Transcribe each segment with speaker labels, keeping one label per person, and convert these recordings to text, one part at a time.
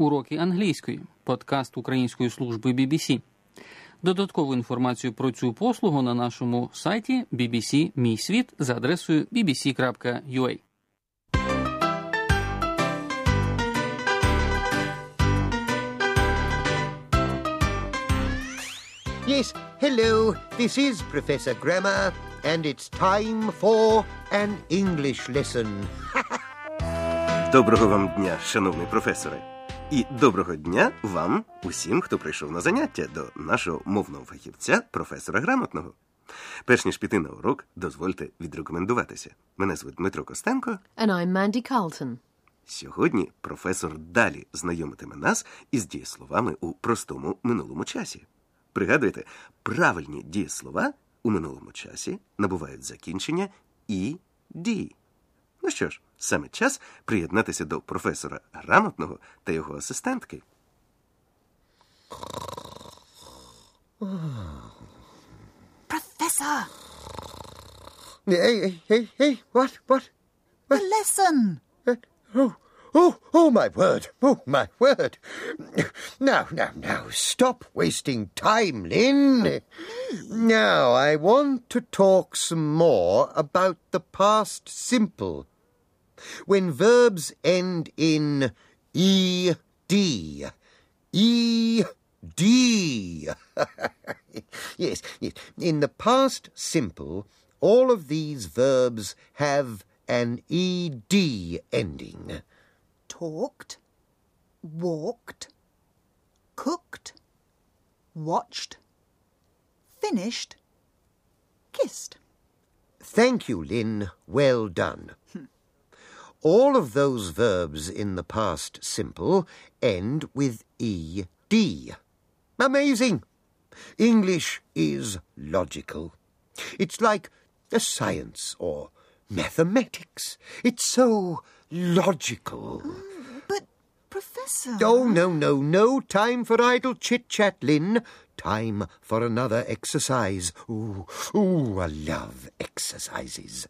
Speaker 1: Уроки англійської. Подкаст Української служби BBC. Додаткову інформацію про цю послугу на нашому сайті BBC Мій світ за адресою bbc.ua.
Speaker 2: Yes, hello, this is Professor Grammar, and it's time for an English lesson.
Speaker 3: Доброго вам дня, шановний професоре. І доброго дня вам, усім, хто прийшов на заняття до нашого мовного фахівця, професора грамотного. Перш ніж піти на урок, дозвольте відрекомендуватися. Мене звуть Дмитро Костенко.
Speaker 4: And I'm Mandy Carlton.
Speaker 3: Сьогодні професор далі знайомитиме нас із дієсловами у простому минулому часі. Пригадуйте, правильні дієслова у минулому часі набувають закінчення і ді. Ну що ж, саме час приєднатися до професора грамотного та його асистентки.
Speaker 5: Professor,
Speaker 2: Hey, hey, hey, hey, what, what?
Speaker 5: the lesson.
Speaker 2: Uh, Oh, oh, oh, my word. Oh, my word. Now, now, now, stop wasting time, Lynn. Now, I want to talk some more about the past simple. When verbs end in ed. Ed. yes, yes. In the past simple, all of these verbs have an ed ending.
Speaker 5: Talked, walked, cooked, watched, finished, kissed.
Speaker 2: Thank you, Lynn. Well done. All of those verbs in the past simple end with ed. Amazing. English is logical. It's like a science or mathematics. It's so logical.
Speaker 5: But, Professor.
Speaker 2: Oh, no, no, no time for idle chit chat, Lynn. Time for another exercise. Ooh, ooh, I love exercises.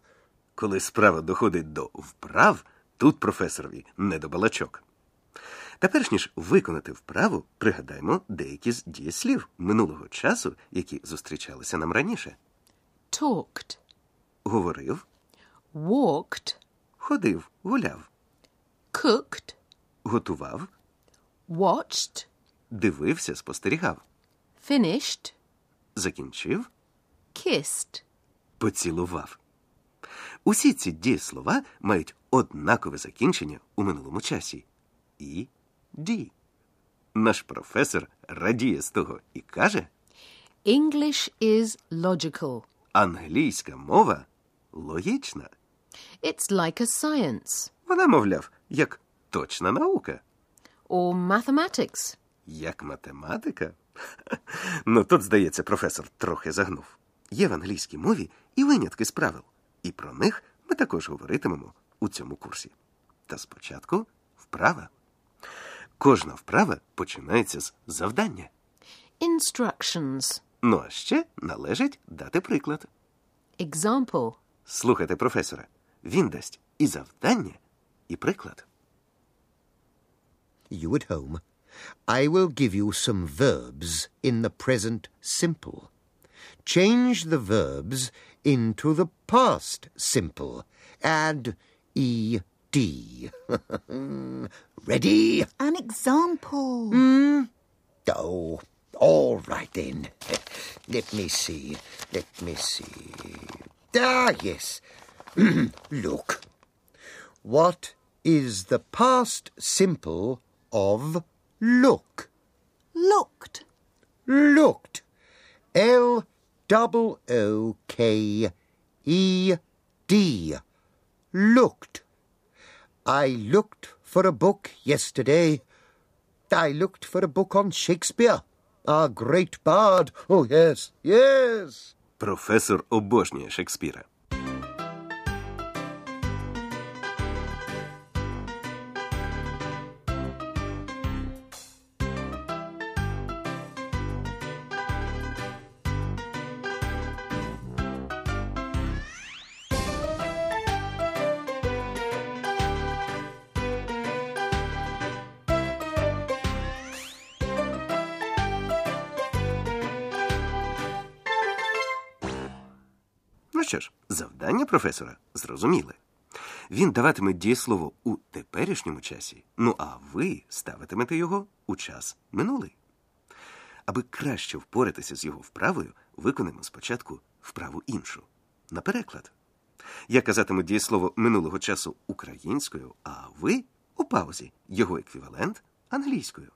Speaker 3: Коли справа доходить до вправ, тут професорові не до балачок. Та перш ніж виконати вправу, пригадаймо деякі з дієслів минулого часу, які зустрічалися нам раніше.
Speaker 4: Talked,
Speaker 3: Говорив,
Speaker 4: walked,
Speaker 3: ходив, гуляв,
Speaker 4: cooked,
Speaker 3: готував,
Speaker 4: watched,
Speaker 3: дивився, спостерігав,
Speaker 4: finished,
Speaker 3: закінчив,
Speaker 4: kissed.
Speaker 3: поцілував. Усі ці дієслова мають однакове закінчення у минулому часі. І ді. Наш професор радіє з того і каже,
Speaker 4: English is logical.
Speaker 3: англійська мова логічна.
Speaker 4: It's like a science
Speaker 3: Вона, мовляв, як точна наука,
Speaker 4: or mathematics.
Speaker 3: як математика. Ну, тут, здається, професор трохи загнув. Є в англійській мові і винятки з правил, і про них ми також говоритимемо у цьому курсі. Та спочатку вправа. Кожна вправа починається з завдання.
Speaker 4: Instructions.
Speaker 3: Ну а ще належить дати приклад.
Speaker 4: Example.
Speaker 3: Слухайте професора. Він дасть і завдання, і приклад.
Speaker 2: You at home. I will give you some verbs in the present simple. Change the verbs into the past simple. Add ed. Ready?
Speaker 5: An example. Hmm?
Speaker 2: Oh, all right then. Let me see. Let me see. Ah, yes. Look. What is the past simple of look?
Speaker 5: Looked.
Speaker 2: Looked. L double O K E D. Looked. I looked for a book yesterday. I looked for a book on Shakespeare, our great bard. Oh, yes, yes.
Speaker 3: Професор обожнює Шекспіра. Що ж, завдання професора зрозуміле. Він даватиме дієслово у теперішньому часі, ну а ви ставитимете його у час минулий. Аби краще впоратися з його вправою, виконаємо спочатку вправу іншу. На переклад. Я казатиму дієслово минулого часу українською, а ви у паузі його еквівалент англійською.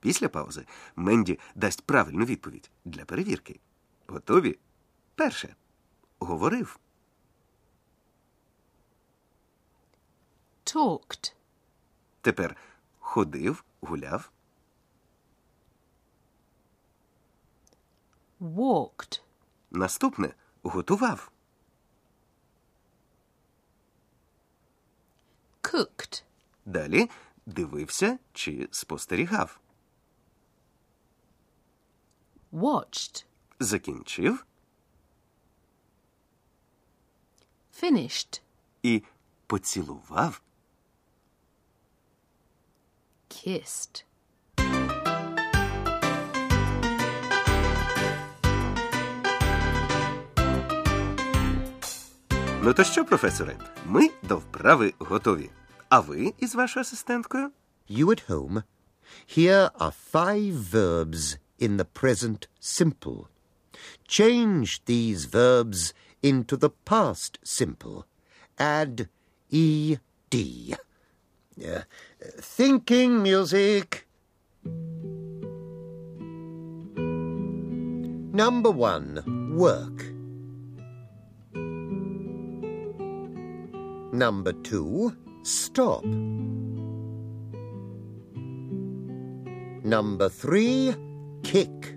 Speaker 3: Після паузи Менді дасть правильну відповідь для перевірки. Готові? Перше. Говорив.
Speaker 4: Talked.
Speaker 3: Тепер ходив, гуляв,
Speaker 4: Walked.
Speaker 3: наступне готував,
Speaker 4: Cooked.
Speaker 3: далі дивився чи спостерігав,
Speaker 4: Watched.
Speaker 3: закінчив
Speaker 4: Finished.
Speaker 3: і поцілував.
Speaker 4: Kissed.
Speaker 3: Ну то що, професоре, ми до вправи готові. А ви із вашою асистенткою?
Speaker 2: You at home? Here are five verbs in the present simple. Change these verbs into the past simple. Add ed. Uh, thinking music. Number one, work. Number two, stop. Number three, kick.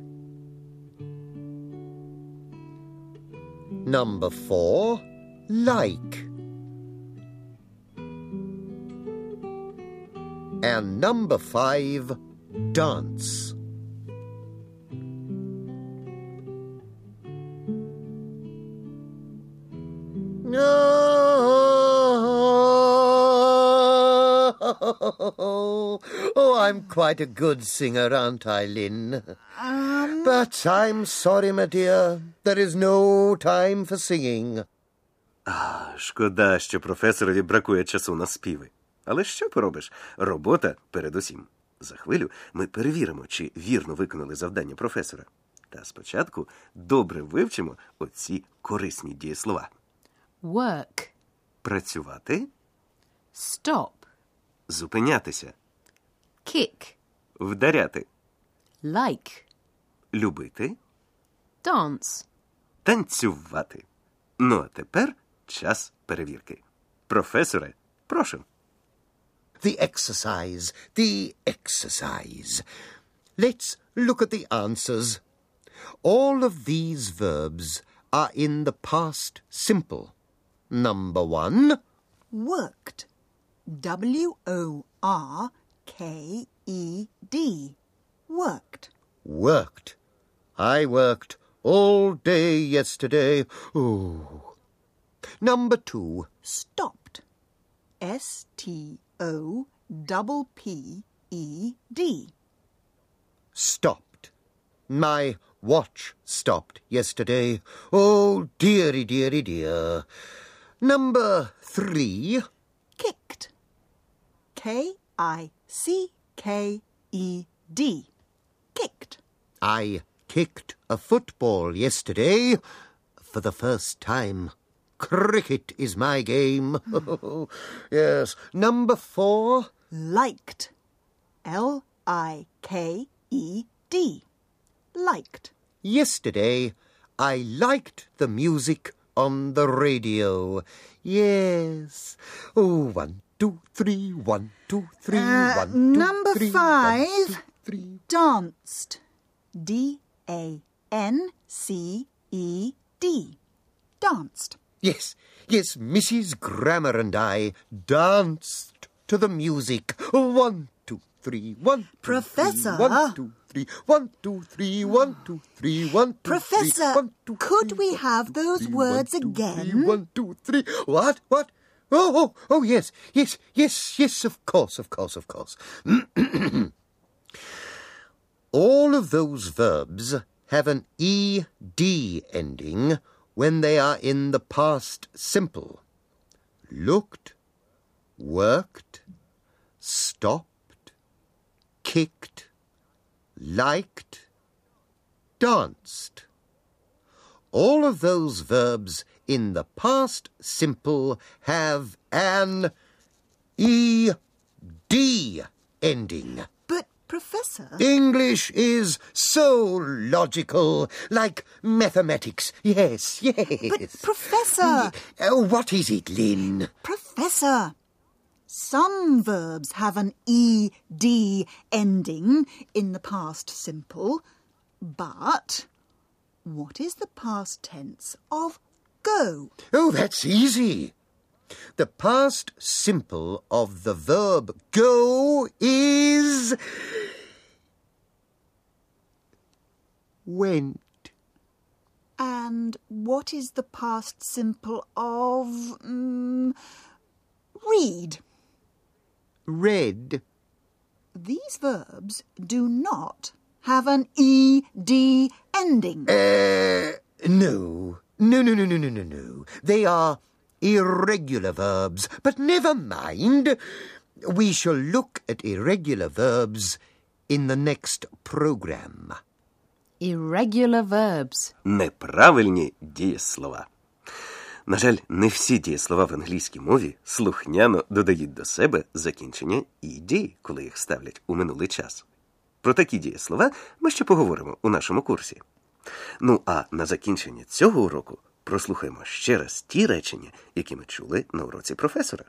Speaker 2: Number four, like. And number five, dance. Oh, oh, I'm quite a good singer, aren't I, Lynn? But I'm sorry, my dear. There is no time for singing.
Speaker 3: Шкода, що професорові бракує часу на співи. Але що поробиш? Робота передусім. За хвилю ми перевіримо, чи вірно виконали завдання професора. Та спочатку добре вивчимо оці корисні дієслова.
Speaker 4: Work.
Speaker 3: Працювати,
Speaker 4: Stop.
Speaker 3: зупинятися,
Speaker 4: Kick.
Speaker 3: вдаряти,
Speaker 4: Like.
Speaker 3: любити,
Speaker 4: Dance.
Speaker 3: танцювати. Ну а тепер час перевірки. Професоре, прошу.
Speaker 2: The exercise, the exercise. Let's look at the answers. All of these verbs are in the past simple. Number one,
Speaker 5: Worked. W O R K E D. Worked.
Speaker 2: worked. I worked all day yesterday. Oh. Number two,
Speaker 5: Stopped. S T O double P E D.
Speaker 2: stopped. My watch stopped yesterday. Oh, dearie, dearie, dear. Number three,
Speaker 5: Kicked. K I C K E D. Kicked.
Speaker 2: I kicked a football yesterday for the first time. Cricket is my game. yes. Number four,
Speaker 5: Liked. L I K E D. Liked.
Speaker 2: Yesterday, I liked the music on the radio. Yes. Oh, one, two, three, one, two, three,
Speaker 5: Uh,
Speaker 2: one, two,
Speaker 5: number
Speaker 2: three,
Speaker 5: five.
Speaker 2: one, two, three.
Speaker 5: Danced. D A N C E D. Danced.
Speaker 2: Yes, yes, Mrs. Grammar and I danced to the music. One, two, three, one, two,
Speaker 5: Professor.
Speaker 2: three, one, two, three, one, two, three, one, two, three, one, two, three,
Speaker 5: Professor,
Speaker 2: one, two,
Speaker 5: could
Speaker 2: three,
Speaker 5: we
Speaker 2: one,
Speaker 5: have
Speaker 2: two,
Speaker 5: those
Speaker 2: three,
Speaker 5: words
Speaker 2: one, two, three,
Speaker 5: again?
Speaker 2: One, two, three. What? What? Oh, oh, oh, yes, yes, yes, yes, of course, of course, of course. All of those verbs have an ed ending when they are in the past simple. Looked, worked, stopped, kicked, liked, danced. All of those verbs in the past simple have an ed ending.
Speaker 5: Professor,
Speaker 2: English is so logical, like mathematics. Yes, yes.
Speaker 5: but, Professor,
Speaker 2: Oh, what is it, Lynn?
Speaker 5: Professor, some verbs have an ed ending in the past simple, but what is the past tense of go?
Speaker 2: Oh, that's easy. The past simple of the verb go is went.
Speaker 5: And what is the past simple of mm, read?
Speaker 2: Read.
Speaker 5: These verbs do not have an ed ending.
Speaker 2: Uh, no. No, no, no, no, no, no, no. They are irregular verbs. But never mind. We shall look at irregular verbs in the next program.
Speaker 4: Irregular verbs.
Speaker 3: Неправильні дієслова. На жаль, не всі дієслова в англійській мові слухняно додають до себе закінчення «ed», коли їх ставлять у минулий час. Про такі дієслова ми ще поговоримо у нашому курсі. Ну а на закінчення цього уроку прослухаємо ще раз ті речення, які ми чули на уроці професора.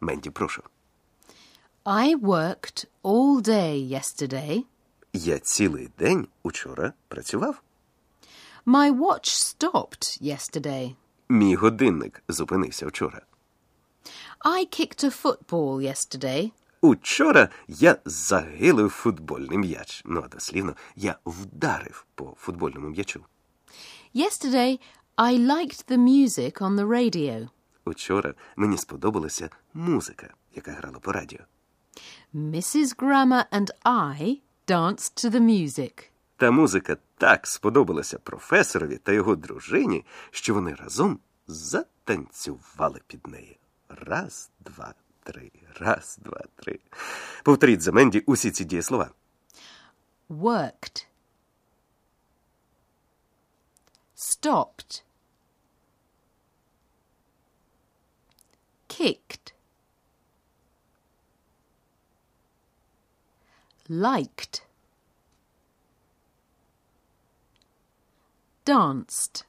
Speaker 3: Менді, прошу.
Speaker 4: I worked all day yesterday.
Speaker 3: Я цілий день учора працював.
Speaker 4: My watch stopped yesterday.
Speaker 3: Мій годинник зупинився вчора.
Speaker 4: I kicked a football yesterday.
Speaker 3: Учора я загилив футбольний м'яч. Ну, а дослівно, я вдарив по футбольному м'ячу.
Speaker 4: Yesterday, I liked the music on the radio.
Speaker 3: Учора мені сподобалася музика, яка грала по радіо.
Speaker 4: Mrs. Grammer and I danced to the music.
Speaker 3: Та музика так сподобалася професорові та його дружині, що вони разом затанцювали під неї. Раз, два, три, раз, два, три. Повторіть за Менді усі ці дієслова.
Speaker 4: Worked. Stopped. Kicked. Liked. Danced.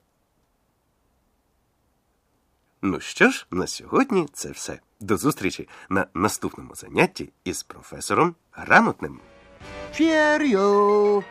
Speaker 3: Ну що ж, на сьогодні це все. До зустрічі на наступному занятті із професором Грамотним.
Speaker 2: Cheerio!